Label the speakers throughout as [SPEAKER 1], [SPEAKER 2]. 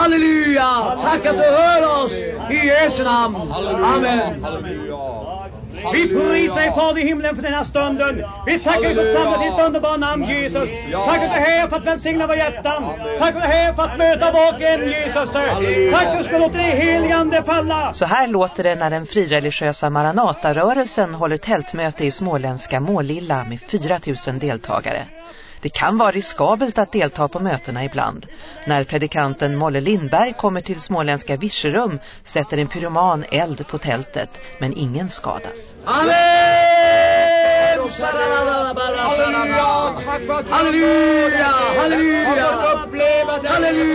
[SPEAKER 1] Halleluja! Tack att du hör oss! I Jesu namn. Amen.
[SPEAKER 2] Vi prisar dig Fader i himlen för den här stunden. Vi tackar dig för samlas i ditt underbara namn Jesus. Tack att du är här för att välsigna våra hjärtan. Tack att du är här för att möta var och en Jesus. Tack att du ska låta dig heligande falla.
[SPEAKER 3] Så här låter det när den frireligiösa Maranata-rörelsen håller tältmöte i småländska Målilla med 4000 deltagare. Det kan vara riskabelt att delta på mötena ibland. När predikanten Molle Lindberg kommer till småländska Virserum sätter en pyroman eld på tältet, men ingen skadas.
[SPEAKER 1] Amen! Halleluja! Halleluja! Halleluja!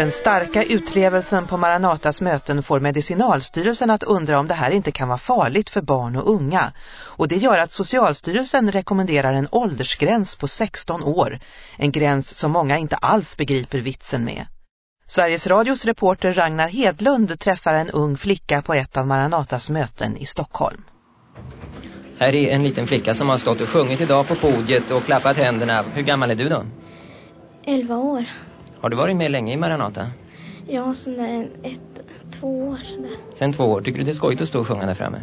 [SPEAKER 3] Den starka utlevelsen på Maranatas möten får Medicinalstyrelsen att undra om det här inte kan vara farligt för barn och unga. Och det gör att Socialstyrelsen rekommenderar en åldersgräns på 16 år. En gräns som många inte alls begriper vitsen med. Sveriges Radios reporter Ragnar Hedlund träffar en ung flicka på ett av Maranatas möten i Stockholm.
[SPEAKER 4] Här är en liten flicka som har stått och sjungit idag på podiet och klappat händerna. Hur gammal är du då?
[SPEAKER 5] 11 år.
[SPEAKER 4] Har du varit med länge i Maranata?
[SPEAKER 5] Ja, sån där ett, två år sådär.
[SPEAKER 4] Sen två år. Tycker du det är skojigt att stå och sjunga där framme?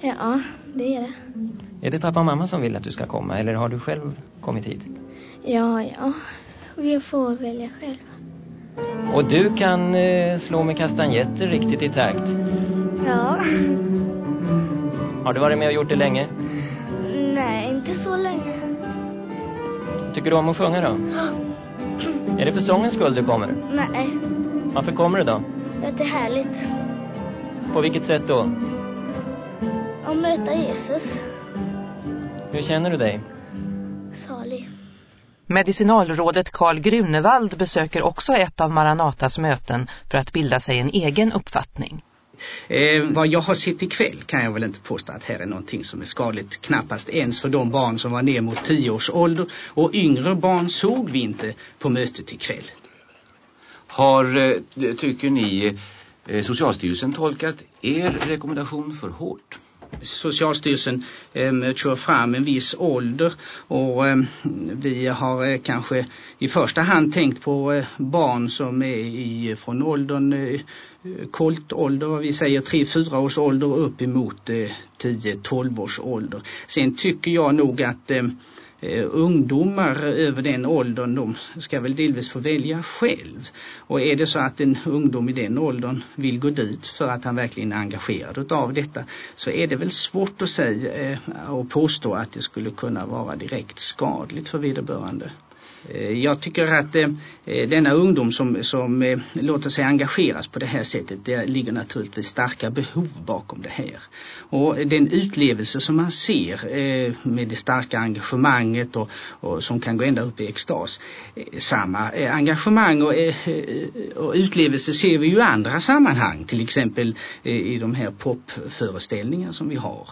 [SPEAKER 5] Ja, det är det.
[SPEAKER 4] Är det pappa och mamma som vill att du ska komma eller har du själv kommit hit?
[SPEAKER 5] Ja, ja. Vi får välja själva.
[SPEAKER 4] Och du kan eh, slå med kastanjetter riktigt i takt.
[SPEAKER 5] Ja.
[SPEAKER 4] Har du varit med och gjort det länge?
[SPEAKER 5] Nej, inte så länge.
[SPEAKER 4] Tycker du om att sjunga då? Är det för sångens skull du kommer?
[SPEAKER 5] Nej,
[SPEAKER 4] Varför kommer du då?
[SPEAKER 5] det är härligt.
[SPEAKER 4] På vilket sätt då?
[SPEAKER 5] Att möta Jesus.
[SPEAKER 4] Hur känner du dig?
[SPEAKER 5] Salig.
[SPEAKER 3] Medicinalrådet Carl Grunewald besöker också ett av Maranatas möten för att bilda sig en egen uppfattning.
[SPEAKER 6] Eh, vad jag har sett ikväll kan jag väl inte påstå att här är någonting som är skadligt. Knappast ens för de barn som var ner mot tio års ålder. Och yngre barn såg vi inte på mötet ikväll.
[SPEAKER 7] Har, eh, tycker ni, eh, Socialstyrelsen tolkat er rekommendation för hårt?
[SPEAKER 6] Socialstyrelsen eh, kör fram en viss ålder och eh, vi har eh, kanske i första hand tänkt på eh, barn som är i, från åldern eh, koltålder, vad vi säger 3-4 års ålder upp emot eh, 10-12 års ålder. Sen tycker jag nog att eh, Eh, ungdomar över den åldern de ska väl delvis få välja själv. Och är det så att en ungdom i den åldern vill gå dit för att han verkligen är engagerad av detta så är det väl svårt att säga eh, och påstå att det skulle kunna vara direkt skadligt för vederbörande. Eh, jag tycker att eh, eh, denna ungdom som, som låter sig engageras på det här sättet, det ligger naturligtvis starka behov bakom det här. Och den utlevelse som man ser med det starka engagemanget och, och som kan gå ända upp i extas. Samma engagemang och, och utlevelse ser vi ju i andra sammanhang, till exempel i de här popföreställningar som vi har.